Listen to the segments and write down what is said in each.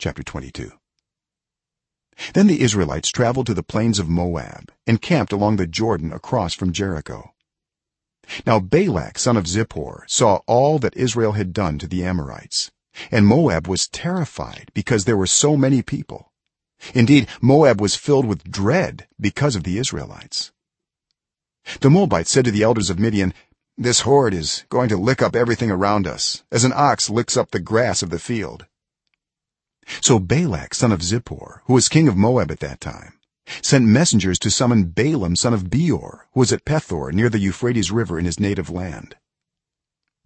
chapter 22 then the israelites traveled to the plains of moab and camped along the jordan across from jericho. Now balak son of zippor saw all that israel had done to the amorites and moab was terrified because there were so many people. Indeed moab was filled with dread because of the israelites. The moabites said to the elders of midian this horde is going to lick up everything around us as an ox licks up the grass of the field so balak son of zippor who was king of moab at that time sent messengers to summon balaam son of beor who was at pethor near the euphrates river in his native land.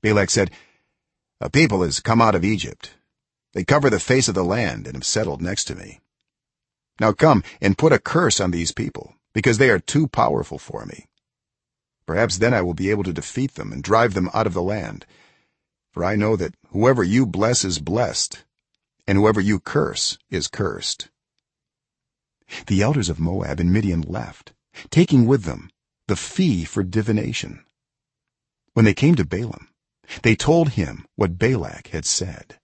Balak said a people has come out of egypt. They cover the face of the land and have settled next to me. Now come and put a curse on these people because they are too powerful for me. Perhaps then i will be able to defeat them and drive them out of the land. For i know that whoever you bless is blessed and whoever you curse is cursed. The elders of moab and midian left taking with them the fee for divination. When they came to balaam they told him what balak had said.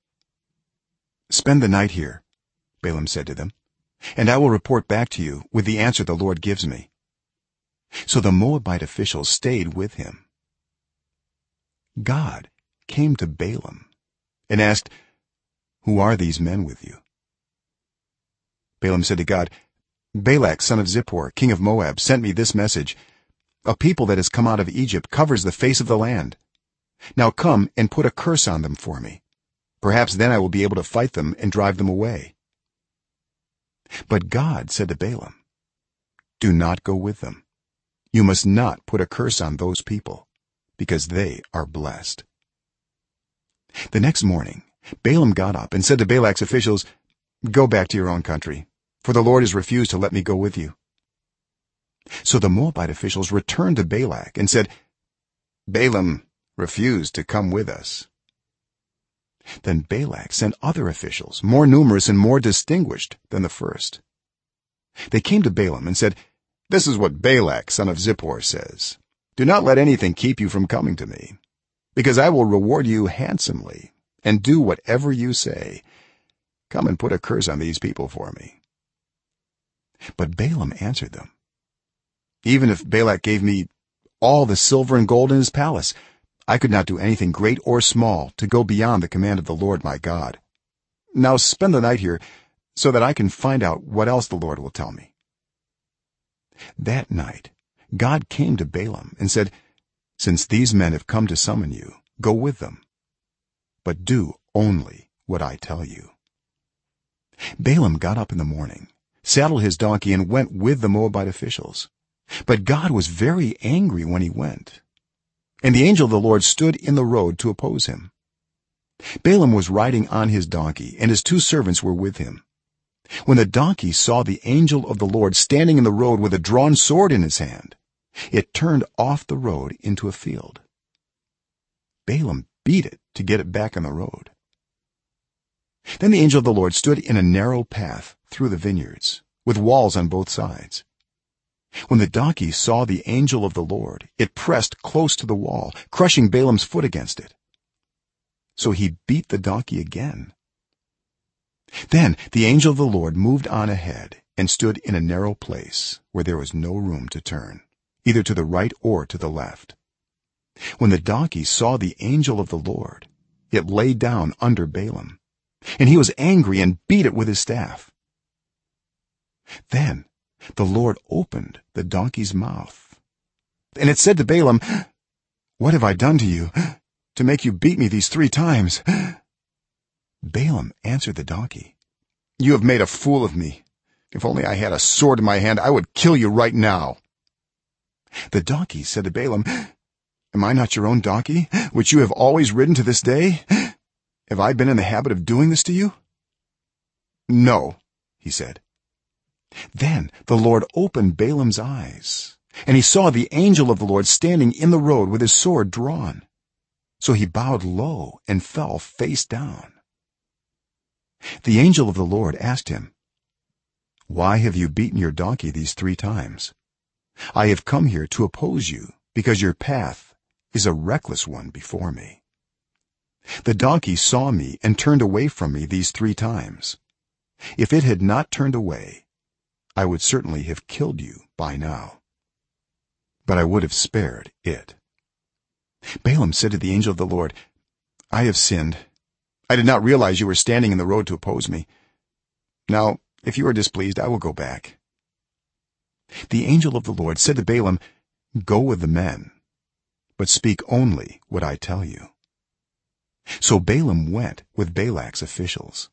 Spend the night here balaam said to them and i will report back to you with the answer the lord gives me. So the moabite officials stayed with him. God came to balaam and asked who are these men with you? Balaam said to god balak son of zippor king of moab sent me this message. A people that has come out of egypt covers the face of the land. Now come and put a curse on them for me. Perhaps then i will be able to fight them and drive them away. But god said to balaam do not go with them. You must not put a curse on those people because they are blessed. The next morning balaam got up and said to balak's officials go back to your own country for the lord has refused to let me go with you. So the moabite officials returned to balak and said balaam refused to come with us. Then balak sent other officials more numerous and more distinguished than the first. They came to balaam and said this is what balak son of zippor says. Do not let anything keep you from coming to me because i will reward you handsomely and do whatever you say. Come and put a curse on these people for me. But balaam answered them even if balak gave me all the silver and gold in his palace i could not do anything great or small to go beyond the command of the lord my god. Now spend the night here so that i can find out what else the lord will tell me. That night god came to balaam and said since these men have come to summon you go with them but do only what i tell you. Balaam got up in the morning saddled his donkey and went with the moabite officials. But god was very angry when he went and the angel of the lord stood in the road to oppose him. Balaam was riding on his donkey and his two servants were with him. When the donkey saw the angel of the lord standing in the road with a drawn sword in his hand it turned off the road into a field. Balaam beat it to get it back on the road. Then the angel of the lord stood in a narrow path through the vineyards with walls on both sides. When the donkey saw the angel of the lord it pressed close to the wall crushing balaam's foot against it. So he beat the donkey again. Then the angel of the lord moved on ahead and stood in a narrow place where there was no room to turn either to the right or to the left. When the donkey saw the angel of the lord it lay down under balaam. And he was angry and beat it with his staff. Then the lord opened the donkey's mouth. And it said to balaam what have i done to you to make you beat me these 3 times? Balaam answered the donkey you have made a fool of me. If only i had a sword in my hand i would kill you right now. The donkey said to balaam am i not your own donkey which you have always ridden to this day? Have i been in the habit of doing this to you? No he said. Then the lord opened balaam's eyes and he saw the angel of the lord standing in the road with his sword drawn. So he bowed low and fell face down. The angel of the lord asked him why have you beaten your donkey these 3 times? I have come here to oppose you because your path is a reckless one before me. The donkey saw me and turned away from me these 3 times. If it had not turned away i would certainly have killed you by now. But i would have spared it. Balaam said to the angel of the lord i have sinned. I did not realize you were standing in the road to oppose me. Now if you are displeased i will go back. The angel of the lord said to balaam go with the men but speak only what i tell you. So balaam went with balak's officials.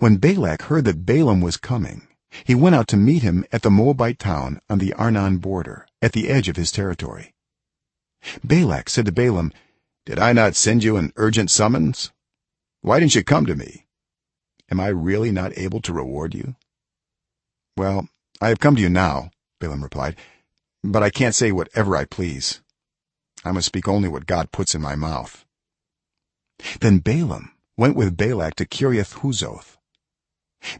When balak heard that balaam was coming he went out to meet him at the moabite town on the arnon border at the edge of his territory. Balak said to balaam did i not send you an urgent summons? Why didn't you come to me? Am i really not able to reward you? Well i have come to you now balaam replied but i can't say whatever i please i must speak only what god puts in my mouth. Then balaam went with balak to kiriath huzoth.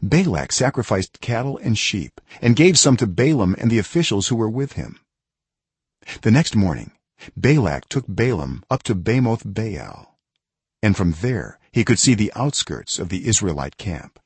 Balak sacrificed cattle and sheep and gave some to balaam and the officials who were with him. The next morning balak took balaam up to bamoth baal and from there he could see the outskirts of the israelite camp